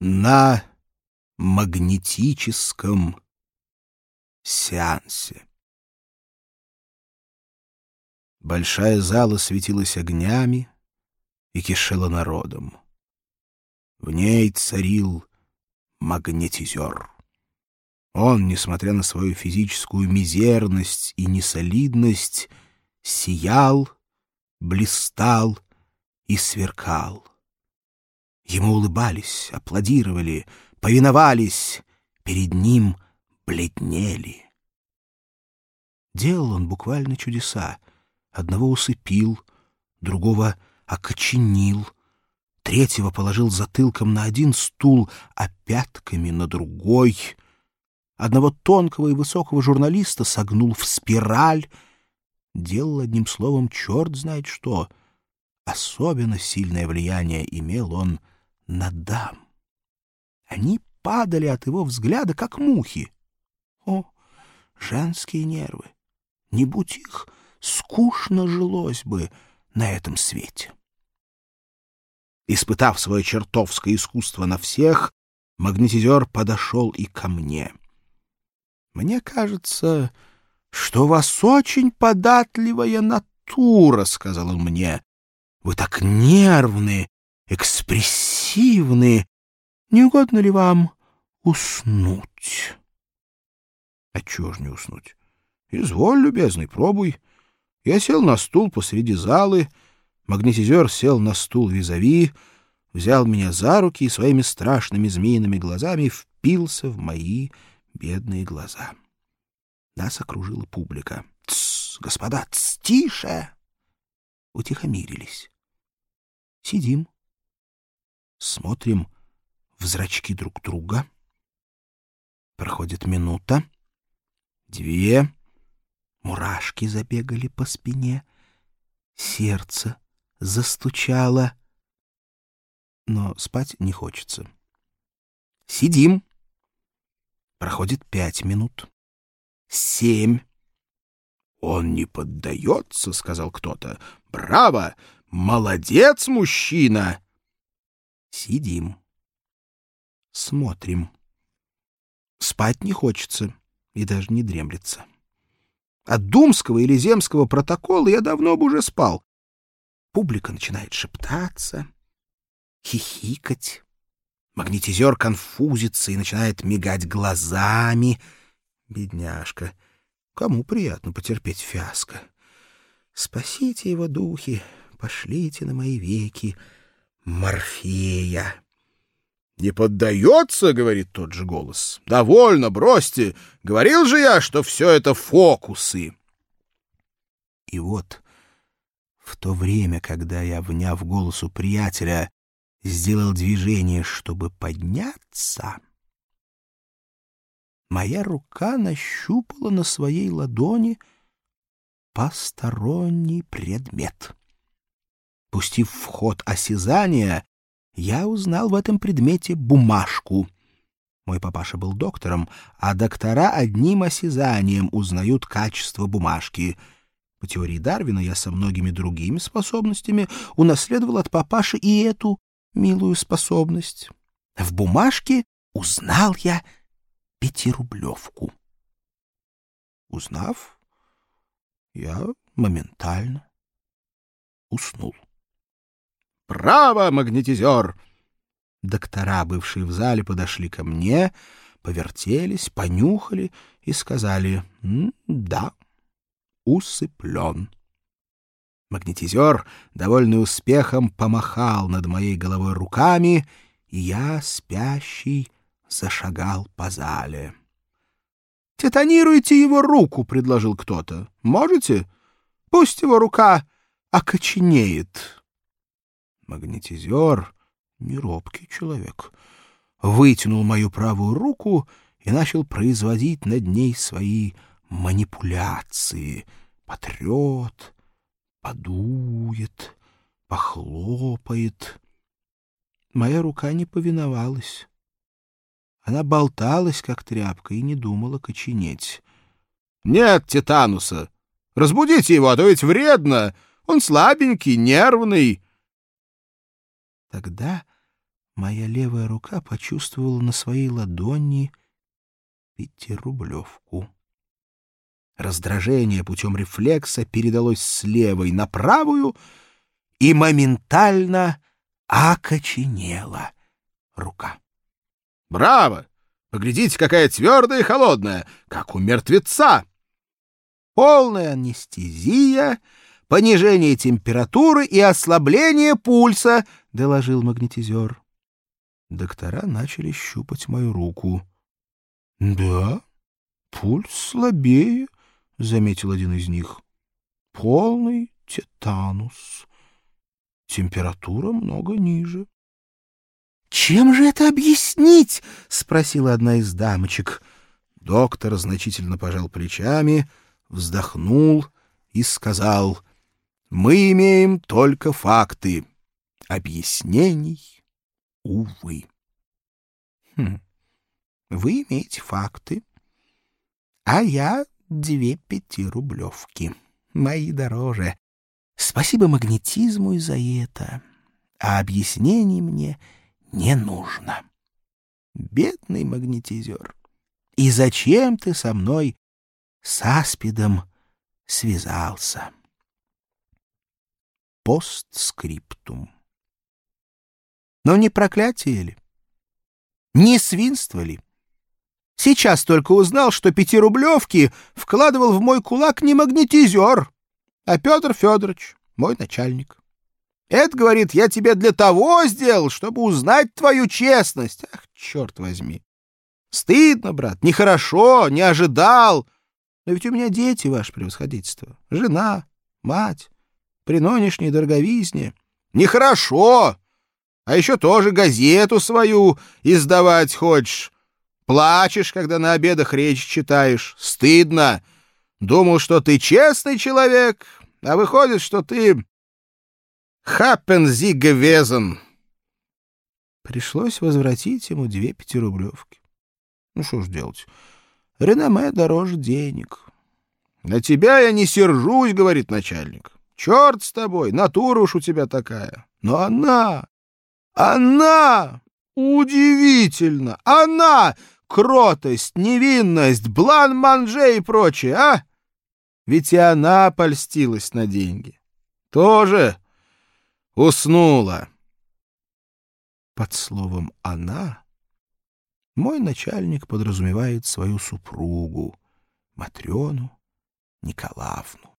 на магнетическом сеансе. Большая зала светилась огнями и кишела народом. В ней царил магнетизер. Он, несмотря на свою физическую мизерность и несолидность, сиял, блистал и сверкал. Ему улыбались, аплодировали, повиновались, перед ним бледнели. Делал он буквально чудеса. Одного усыпил, другого окоченил, третьего положил затылком на один стул, а пятками на другой. Одного тонкого и высокого журналиста согнул в спираль. Делал одним словом черт знает что. Особенно сильное влияние имел он на дам. Они падали от его взгляда, как мухи. О, женские нервы! Не будь их, скучно жилось бы на этом свете. Испытав свое чертовское искусство на всех, магнетизер подошел и ко мне. «Мне кажется, что у вас очень податливая натура», — сказал он мне. «Вы так нервны, экспрессивны. Не угодно ли вам уснуть?» «А чего ж не уснуть? Изволь, любезный, пробуй». Я сел на стул посреди залы, магнетизер сел на стул визави, взял меня за руки и своими страшными змеиными глазами впился в мои бедные глаза. Нас окружила публика. «Тссс, господа, тс, тише!» Утихомирились. Сидим, смотрим в зрачки друг друга. Проходит минута, две, Мурашки забегали по спине, сердце застучало. Но спать не хочется. Сидим. Проходит пять минут. Семь. «Он не поддается», — сказал кто-то. «Браво! Молодец, мужчина!» Сидим. Смотрим. Спать не хочется и даже не дремлется. От думского или земского протокола я давно бы уже спал. Публика начинает шептаться, хихикать. Магнетизер конфузится и начинает мигать глазами. Бедняжка, кому приятно потерпеть фиаско? Спасите его духи, пошлите на мои веки Морфея. «Не поддается?» — говорит тот же голос. «Довольно, бросьте! Говорил же я, что все это фокусы!» И вот в то время, когда я, вняв голосу приятеля, сделал движение, чтобы подняться, моя рука нащупала на своей ладони посторонний предмет. Пустив в ход осязания, я узнал в этом предмете бумажку. Мой папаша был доктором, а доктора одним осязанием узнают качество бумажки. По теории Дарвина я со многими другими способностями унаследовал от папаши и эту милую способность. В бумажке узнал я пятирублевку. Узнав, я моментально уснул. «Право, магнетизер!» Доктора, бывшие в зале, подошли ко мне, повертелись, понюхали и сказали «Да, усыплен». Магнетизер, довольный успехом, помахал над моей головой руками, и я, спящий, зашагал по зале. «Титанируйте его руку», — предложил кто-то. «Можете? Пусть его рука окоченеет». Магнетизер, неробкий человек, вытянул мою правую руку и начал производить над ней свои манипуляции. Потрет, подует, похлопает. Моя рука не повиновалась. Она болталась, как тряпка, и не думала коченеть. — Нет Титануса! Разбудите его, а то ведь вредно! Он слабенький, нервный. Тогда моя левая рука почувствовала на своей ладони пятирублевку. Раздражение путем рефлекса передалось с левой на правую и моментально окоченела рука. «Браво! Поглядите, какая твердая и холодная, как у мертвеца!» Полная анестезия, понижение температуры и ослабление пульса, — доложил магнетизер. Доктора начали щупать мою руку. — Да, пульс слабее, — заметил один из них. — Полный тетанус. Температура много ниже. — Чем же это объяснить? — спросила одна из дамочек. Доктор значительно пожал плечами, вздохнул и сказал, «Мы имеем только факты. Объяснений, увы». Хм. Вы имеете факты, а я две пятирублевки, мои дороже. Спасибо магнетизму и за это, а объяснений мне не нужно. Бедный магнетизер, и зачем ты со мной с аспидом связался? Постскриптум. Но не проклятие ли? Не свинство ли? Сейчас только узнал, что пятирублевки вкладывал в мой кулак не магнетизер, а Петр Федорович, мой начальник. Это, говорит, я тебе для того сделал, чтобы узнать твою честность. Ах, черт возьми. Стыдно, брат, нехорошо, не ожидал. Но ведь у меня дети, ваше превосходительство, жена, мать, при нынешней дороговизне. Нехорошо! А еще тоже газету свою издавать хочешь. Плачешь, когда на обедах речь читаешь. Стыдно. Думал, что ты честный человек, а выходит, что ты Хаппензигевезен. Пришлось возвратить ему две пятирублевки. Ну что ж делать? Реноме дороже денег. — На тебя я не сержусь, — говорит начальник. — Черт с тобой, натура уж у тебя такая. Но она, она, удивительно, она, кротость, невинность, блан-манже и прочее, а? Ведь и она польстилась на деньги. Тоже Уснула. Под словом «она» мой начальник подразумевает свою супругу, Матрёну Николаевну.